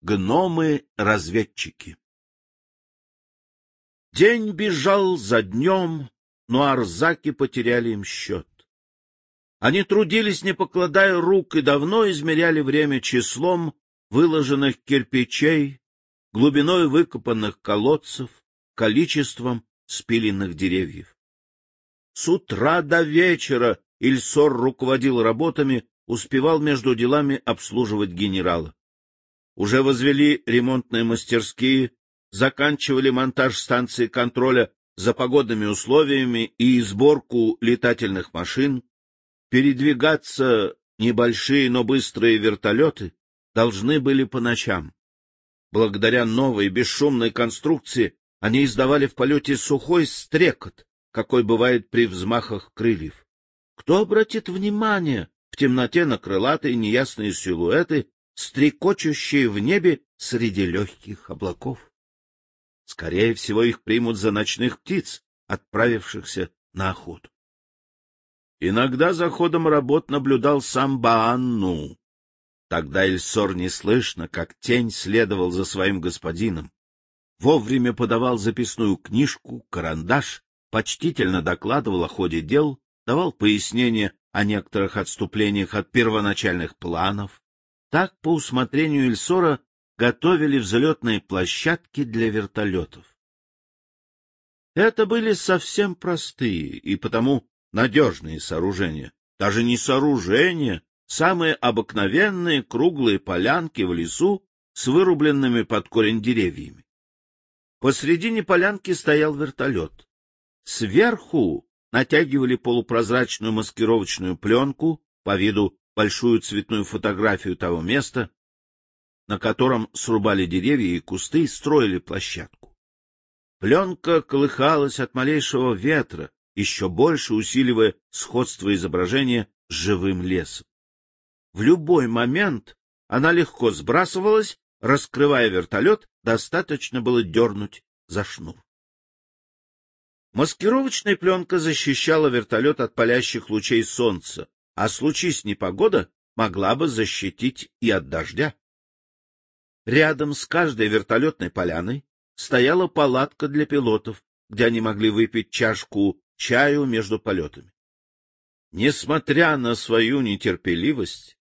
Гномы-разведчики День бежал за днем, но арзаки потеряли им счет. Они трудились, не покладая рук, и давно измеряли время числом выложенных кирпичей, глубиной выкопанных колодцев, количеством спиленных деревьев. С утра до вечера Ильсор руководил работами, успевал между делами обслуживать генерала. Уже возвели ремонтные мастерские, заканчивали монтаж станции контроля за погодными условиями и сборку летательных машин. Передвигаться небольшие, но быстрые вертолеты должны были по ночам. Благодаря новой бесшумной конструкции они издавали в полете сухой стрекот, какой бывает при взмахах крыльев. Кто обратит внимание в темноте на крылатые неясные силуэты, стрекочущие в небе среди легких облаков? Скорее всего, их примут за ночных птиц, отправившихся на охоту. Иногда за ходом работ наблюдал сам Баанну. Тогда Эльсор неслышно, как тень, следовал за своим господином. Вовремя подавал записную книжку, карандаш, почтительно докладывал о ходе дел, давал пояснения о некоторых отступлениях от первоначальных планов. Так, по усмотрению Эльсора, готовили взлетные площадки для вертолетов. Это были совсем простые и потому надежные сооружения. Даже не сооружения, самые обыкновенные круглые полянки в лесу с вырубленными под корень деревьями. Посредине полянки стоял вертолет. Сверху натягивали полупрозрачную маскировочную пленку, по виду большую цветную фотографию того места, на котором срубали деревья и кусты и строили площадку. Пленка колыхалась от малейшего ветра, еще больше усиливая сходство изображения с живым лесом. В любой момент она легко сбрасывалась, раскрывая вертолет, достаточно было дернуть за шнур. Маскировочная пленка защищала вертолет от палящих лучей солнца, а случись непогода, могла бы защитить и от дождя. Рядом с каждой вертолетной поляной стояла палатка для пилотов, где они могли выпить чашку чаю между полетами. Несмотря на свою нетерпеливость,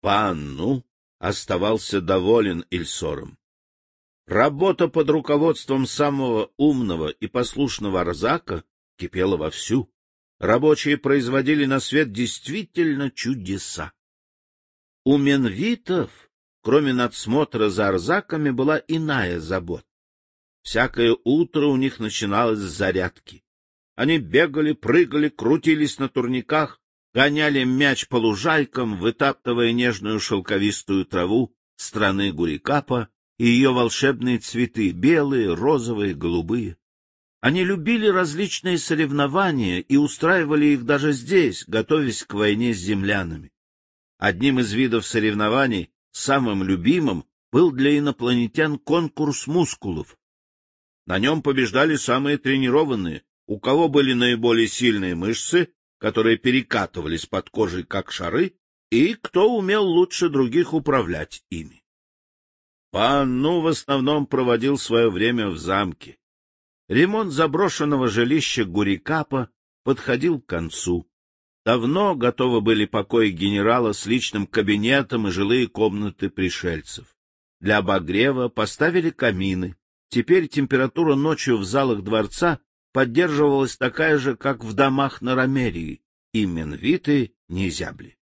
Панну оставался доволен Ильсором. Работа под руководством самого умного и послушного Арзака кипела вовсю. Рабочие производили на свет действительно чудеса. У менвитов, кроме надсмотра за Арзаками, была иная забота. Всякое утро у них начиналось с зарядки. Они бегали, прыгали, крутились на турниках, гоняли мяч по лужайкам, вытаптывая нежную шелковистую траву страны Гурикапа и ее волшебные цветы — белые, розовые, голубые. Они любили различные соревнования и устраивали их даже здесь, готовясь к войне с землянами. Одним из видов соревнований, самым любимым, был для инопланетян конкурс мускулов. На нем побеждали самые тренированные, у кого были наиболее сильные мышцы, которые перекатывались под кожей как шары, и кто умел лучше других управлять ими. Панну в основном проводил свое время в замке. Ремонт заброшенного жилища Гурикапа подходил к концу. Давно готовы были покои генерала с личным кабинетом и жилые комнаты пришельцев. Для обогрева поставили камины. Теперь температура ночью в залах дворца поддерживалась такая же, как в домах на Ромерии, и Менвиты не зябли.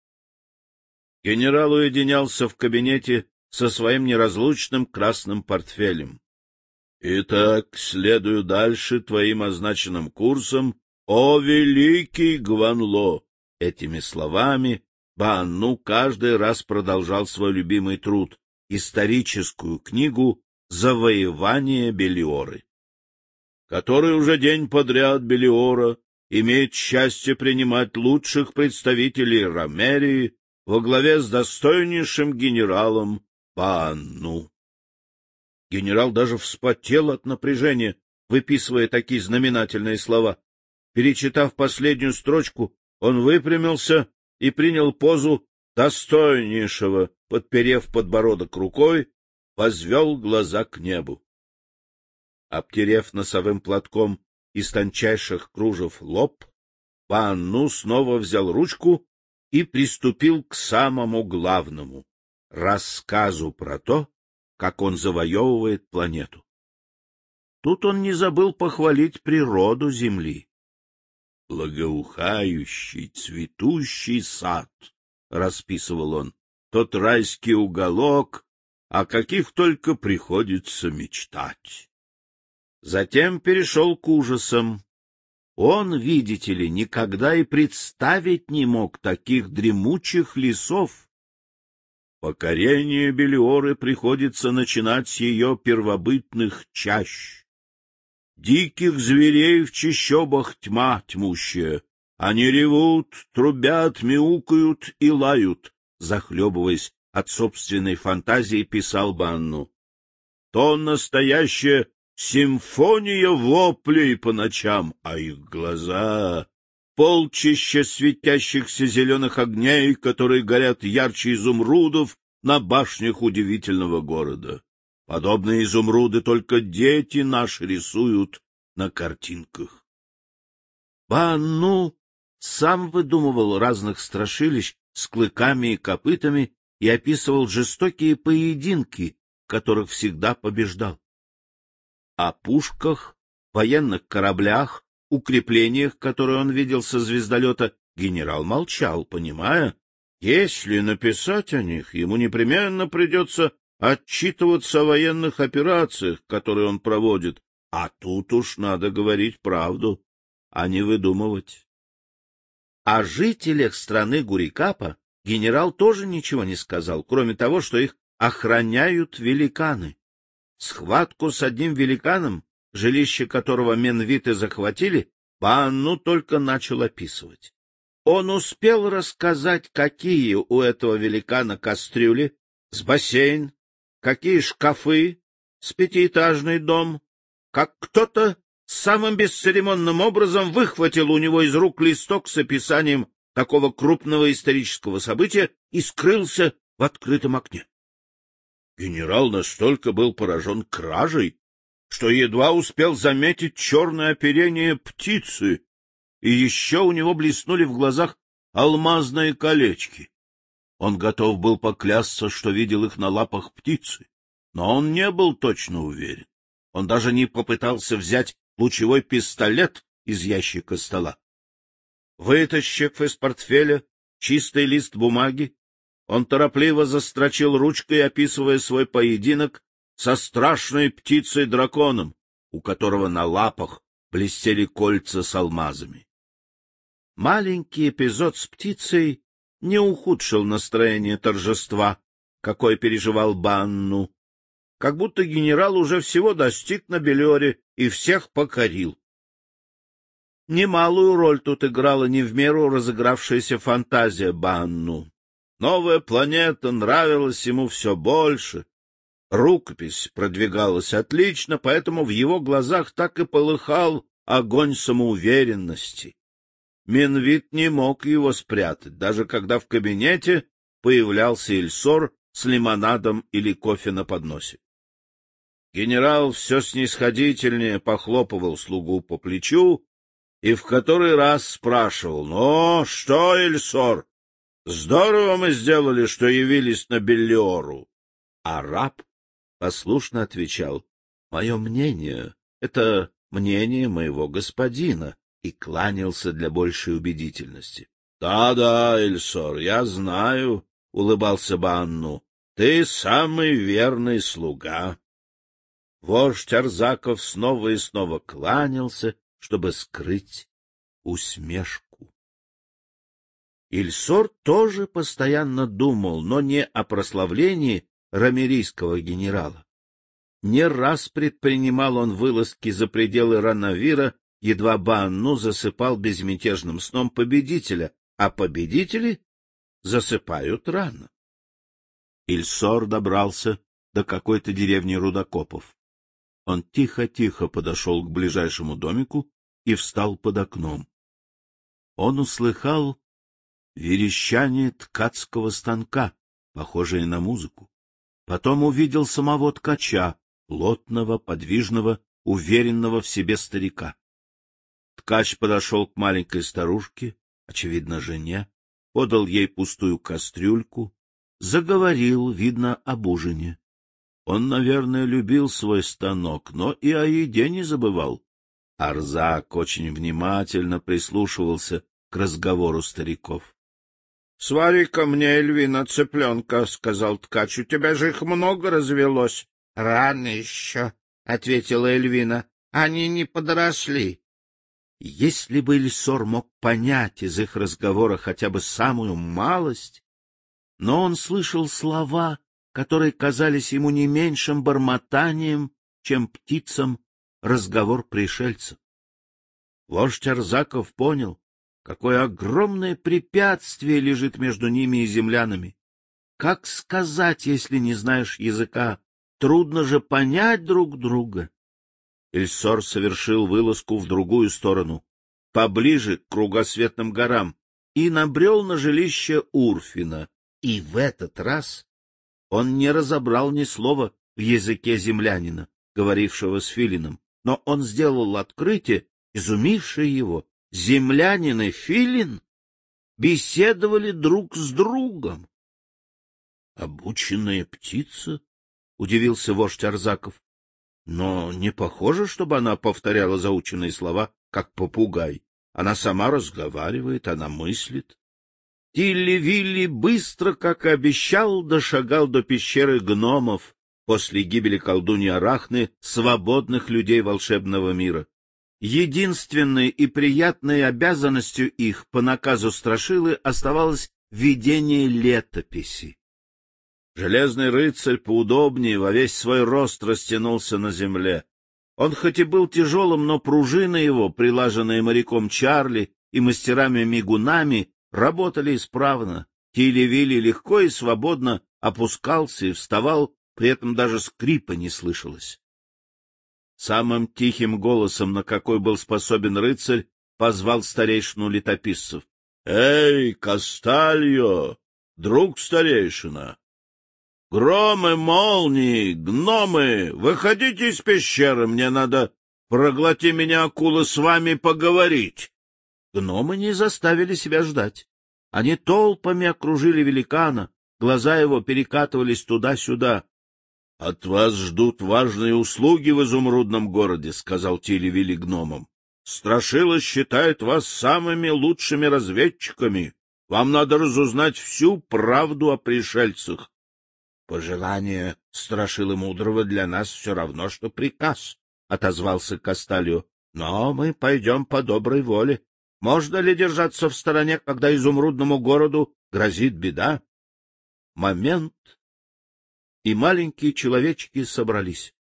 Генерал уединялся в кабинете со своим неразлучным красным портфелем. — Итак, следую дальше твоим означенным курсом, о великий Гванло! Этими словами Банну каждый раз продолжал свой любимый труд — историческую книгу «Завоевание Белиоры». Который уже день подряд Белиора имеет счастье принимать лучших представителей Ромерии во главе с достойнейшим генералом панну. Генерал даже вспотел от напряжения, выписывая такие знаменательные слова. Перечитав последнюю строчку, он выпрямился и принял позу достойнейшего, подперев подбородок рукой, возвел глаза к небу. Обтерев носовым платком из тончайших кружев лоб, Панну снова взял ручку и приступил к самому главному — рассказу про то, как он завоевывает планету. Тут он не забыл похвалить природу Земли. «Благоухающий, цветущий сад», — расписывал он, — «тот райский уголок, о каких только приходится мечтать». Затем перешел к ужасам. Он, видите ли, никогда и представить не мог таких дремучих лесов. Покорение Белиоры приходится начинать с ее первобытных чащ. Диких зверей в чащобах тьма тьмущая. Они ревут, трубят, мяукают и лают, захлебываясь от собственной фантазии, писал Банну. То настоящее Симфония воплей по ночам, а их глаза — полчища светящихся зеленых огней, которые горят ярче изумрудов на башнях удивительного города. Подобные изумруды только дети наши рисуют на картинках. Банну сам выдумывал разных страшилищ с клыками и копытами и описывал жестокие поединки, которых всегда побеждал о пушках, военных кораблях, укреплениях, которые он видел со звездолета, генерал молчал, понимая, если написать о них, ему непременно придется отчитываться о военных операциях, которые он проводит, а тут уж надо говорить правду, а не выдумывать. О жителях страны Гурикапа генерал тоже ничего не сказал, кроме того, что их охраняют великаны. Схватку с одним великаном, жилище которого менвиты захватили, Панну только начал описывать. Он успел рассказать, какие у этого великана кастрюли, с бассейн, какие шкафы, с пятиэтажный дом, как кто-то самым бесцеремонным образом выхватил у него из рук листок с описанием такого крупного исторического события и скрылся в открытом окне. Генерал настолько был поражен кражей, что едва успел заметить черное оперение птицы, и еще у него блеснули в глазах алмазные колечки. Он готов был поклясться, что видел их на лапах птицы, но он не был точно уверен. Он даже не попытался взять лучевой пистолет из ящика стола. Вытащив из портфеля чистый лист бумаги, он торопливо застрочил ручкой, описывая свой поединок со страшной птицей-драконом, у которого на лапах блестели кольца с алмазами. Маленький эпизод с птицей не ухудшил настроение торжества, какое переживал Банну, как будто генерал уже всего достиг на Белере и всех покорил. Немалую роль тут играла не в меру разыгравшаяся фантазия Банну. Новая планета нравилась ему все больше. Рукопись продвигалась отлично, поэтому в его глазах так и полыхал огонь самоуверенности. Минвит не мог его спрятать, даже когда в кабинете появлялся Ильсор с лимонадом или кофе на подносе. Генерал все снисходительнее похлопывал слугу по плечу и в который раз спрашивал, «Ну, что, Ильсор, Здорово мы сделали, что явились на Беллиору. А раб послушно отвечал, — Мое мнение — это мнение моего господина, и кланялся для большей убедительности. «Да, — Да-да, Эльсор, я знаю, — улыбался Банну, — ты самый верный слуга. Вождь Арзаков снова и снова кланялся, чтобы скрыть усмешку. Ильсор тоже постоянно думал, но не о прославлении рамерийского генерала. Не раз предпринимал он вылазки за пределы Ранавира, едва Банну засыпал безмятежным сном победителя, а победители засыпают рано. Ильсор добрался до какой-то деревни рудокопов. Он тихо-тихо подошел к ближайшему домику и встал под окном. Он услыхал верещание ткацкого станка, похожее на музыку. Потом увидел самого ткача, плотного, подвижного, уверенного в себе старика. Ткач подошел к маленькой старушке, очевидно, жене, подал ей пустую кастрюльку, заговорил, видно, об ужине. Он, наверное, любил свой станок, но и о еде не забывал. Арзак очень внимательно прислушивался к разговору стариков. — Свари-ка мне, Эльвина, цыпленка, — сказал ткач, — у тебя же их много развелось. — Рано еще, — ответила Эльвина, — они не подросли. Если бы Эльсор мог понять из их разговора хотя бы самую малость, но он слышал слова, которые казались ему не меньшим бормотанием, чем птицам разговор пришельцев. Вождь Арзаков понял, какое огромное препятствие лежит между ними и землянами. Как сказать, если не знаешь языка? Трудно же понять друг друга. Эльсор совершил вылазку в другую сторону, поближе к кругосветным горам, и набрел на жилище Урфина. И в этот раз он не разобрал ни слова в языке землянина, говорившего с Филином, но он сделал открытие, изумившее его. Землянин и Филин беседовали друг с другом. — Обученная птица? — удивился вождь Арзаков. Но не похоже, чтобы она повторяла заученные слова, как попугай. Она сама разговаривает, она мыслит. Тилли-Вилли быстро, как и обещал, дошагал до пещеры гномов после гибели колдуньи Арахны, свободных людей волшебного мира. Единственной и приятной обязанностью их по наказу Страшилы оставалось ведение летописи. Железный рыцарь поудобнее во весь свой рост растянулся на земле. Он хоть и был тяжелым, но пружины его, прилаженные моряком Чарли и мастерами-мигунами, работали исправно. Тили-вили легко и свободно опускался и вставал, при этом даже скрипа не слышалось. Самым тихим голосом, на какой был способен рыцарь, позвал старейшину летописцев. — Эй, Кастальо, друг старейшина! Громы, молнии, гномы, выходите из пещеры, мне надо, проглоти меня, акула, с вами поговорить. Гномы не заставили себя ждать. Они толпами окружили великана, глаза его перекатывались туда-сюда. — От вас ждут важные услуги в изумрудном городе, — сказал Тилевили гномам. — Страшила считает вас самыми лучшими разведчиками. Вам надо разузнать всю правду о пришельцах. Пожелание страшилы мудрого для нас все равно, что приказ, — отозвался Касталью. — Но мы пойдем по доброй воле. Можно ли держаться в стороне, когда изумрудному городу грозит беда? Момент, и маленькие человечки собрались.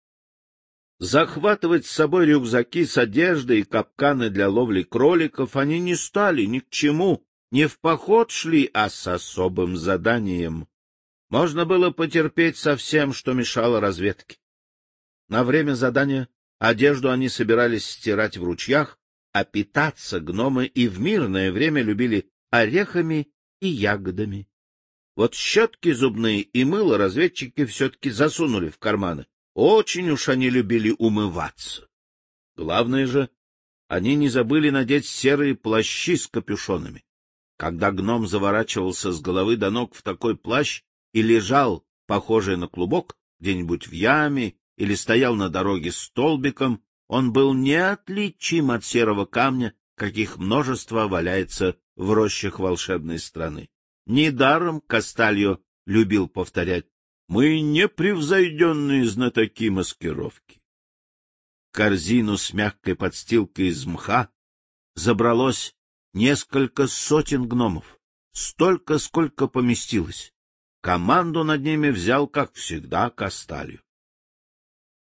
Захватывать с собой рюкзаки с одеждой и капканы для ловли кроликов они не стали ни к чему, не в поход шли, а с особым заданием. Можно было потерпеть со всем, что мешало разведке. На время задания одежду они собирались стирать в ручьях, а питаться гномы и в мирное время любили орехами и ягодами. Вот щетки зубные и мыло разведчики все-таки засунули в карманы. Очень уж они любили умываться. Главное же, они не забыли надеть серые плащи с капюшонами. Когда гном заворачивался с головы до ног в такой плащ, и лежал, похожий на клубок, где-нибудь в яме или стоял на дороге столбиком, он был неотличим от серого камня, каких множество валяется в рощах волшебной страны. Недаром Кастальо любил повторять «Мы непревзойденные знатоки маскировки». Корзину с мягкой подстилкой из мха забралось несколько сотен гномов, столько, сколько поместилось. Команду над ними взял, как всегда, Касталью.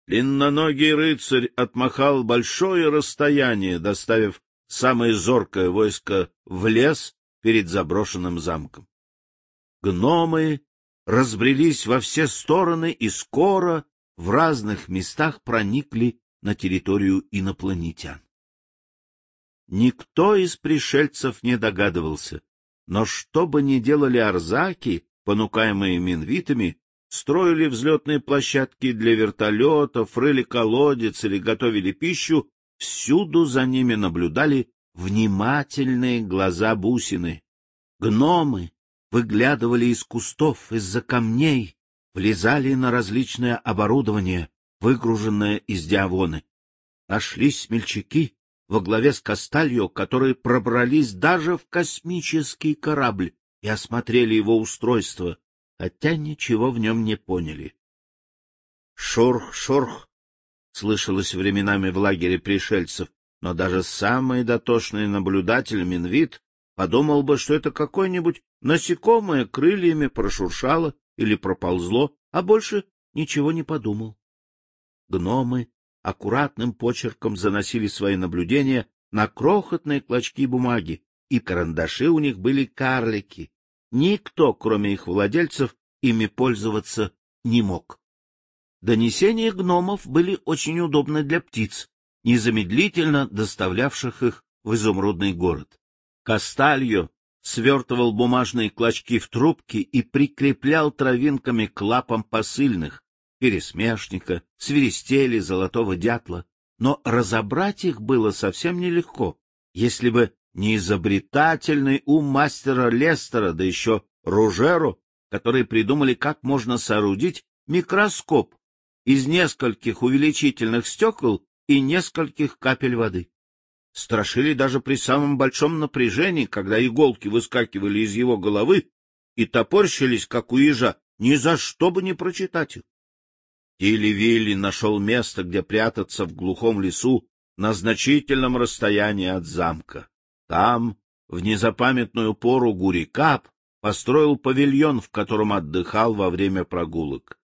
Длинноногий рыцарь отмахал большое расстояние, доставив самое зоркое войско в лес перед заброшенным замком. Гномы разбрелись во все стороны и скоро в разных местах проникли на территорию инопланетян. Никто из пришельцев не догадывался, но что бы ни делали арзаки, понукаемые минвитами, строили взлетные площадки для вертолетов, рыли колодец или готовили пищу, всюду за ними наблюдали внимательные глаза бусины. Гномы выглядывали из кустов, из-за камней, влезали на различное оборудование, выгруженное из диавоны. Нашлись смельчаки во главе с Кастальо, которые пробрались даже в космический корабль и осмотрели его устройство, хотя ничего в нем не поняли. Шорх, шорх, слышалось временами в лагере пришельцев, но даже самый дотошный наблюдатель Минвит подумал бы, что это какое-нибудь насекомое крыльями прошуршало или проползло, а больше ничего не подумал. Гномы аккуратным почерком заносили свои наблюдения на крохотные клочки бумаги, и карандаши у них были карлики. Никто, кроме их владельцев, ими пользоваться не мог. Донесения гномов были очень удобны для птиц, незамедлительно доставлявших их в изумрудный город. Кастальо свертывал бумажные клочки в трубки и прикреплял травинками к лапам посыльных, пересмешника, свиристели, золотого дятла. Но разобрать их было совсем нелегко, если бы не изобретательный ум мастера Лестера, да еще Ружеро, которые придумали, как можно соорудить микроскоп из нескольких увеличительных стекол и нескольких капель воды. Страшили даже при самом большом напряжении, когда иголки выскакивали из его головы и топорщились, как у ежа, ни за что бы не прочитать их. Тилли-Вилли нашел место, где прятаться в глухом лесу на значительном расстоянии от замка. Там, в незапамятную пору Гурикап, построил павильон, в котором отдыхал во время прогулок.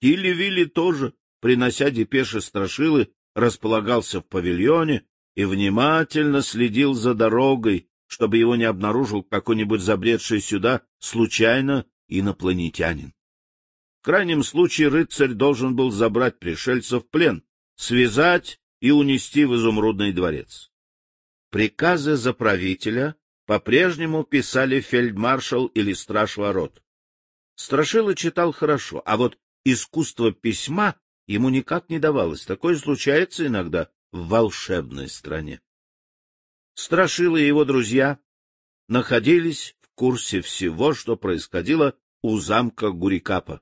Тилли-Вилли тоже, принося депеши страшилы, располагался в павильоне и внимательно следил за дорогой, чтобы его не обнаружил какой-нибудь забредший сюда случайно инопланетянин. В крайнем случае рыцарь должен был забрать пришельцев в плен, связать и унести в изумрудный дворец. Приказы за правителя по-прежнему писали фельдмаршал или страж ворот. Страшила читал хорошо, а вот искусство письма ему никак не давалось. Такое случается иногда в волшебной стране. Страшила и его друзья находились в курсе всего, что происходило у замка Гурикапа.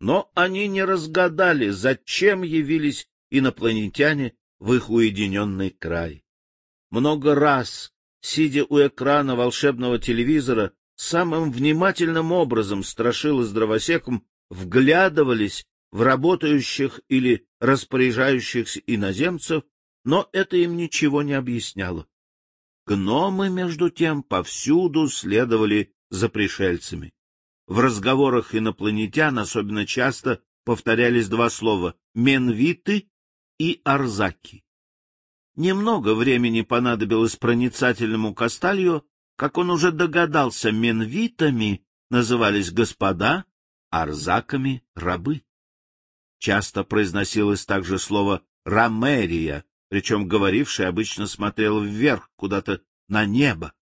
Но они не разгадали, зачем явились инопланетяне в их уединенный край. Много раз, сидя у экрана волшебного телевизора, самым внимательным образом страшила с дровосеком вглядывались в работающих или распоряжающихся иноземцев, но это им ничего не объясняло. Гномы, между тем, повсюду следовали за пришельцами. В разговорах инопланетян особенно часто повторялись два слова «менвиты» и «арзаки». Немного времени понадобилось проницательному Касталью, как он уже догадался, менвитами назывались господа, арзаками — рабы. Часто произносилось также слово «рамерия», причем говоривший обычно смотрел вверх, куда-то на небо.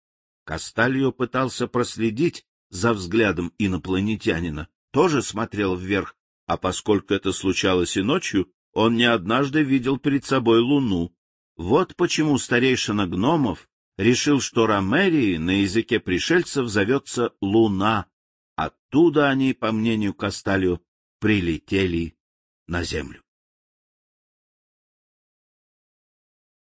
Кастальо пытался проследить за взглядом инопланетянина, тоже смотрел вверх, а поскольку это случалось и ночью, он не однажды видел перед собой луну. Вот почему старейшина гномов решил, что Ромерии на языке пришельцев зовется Луна. Оттуда они, по мнению Касталио, прилетели на землю.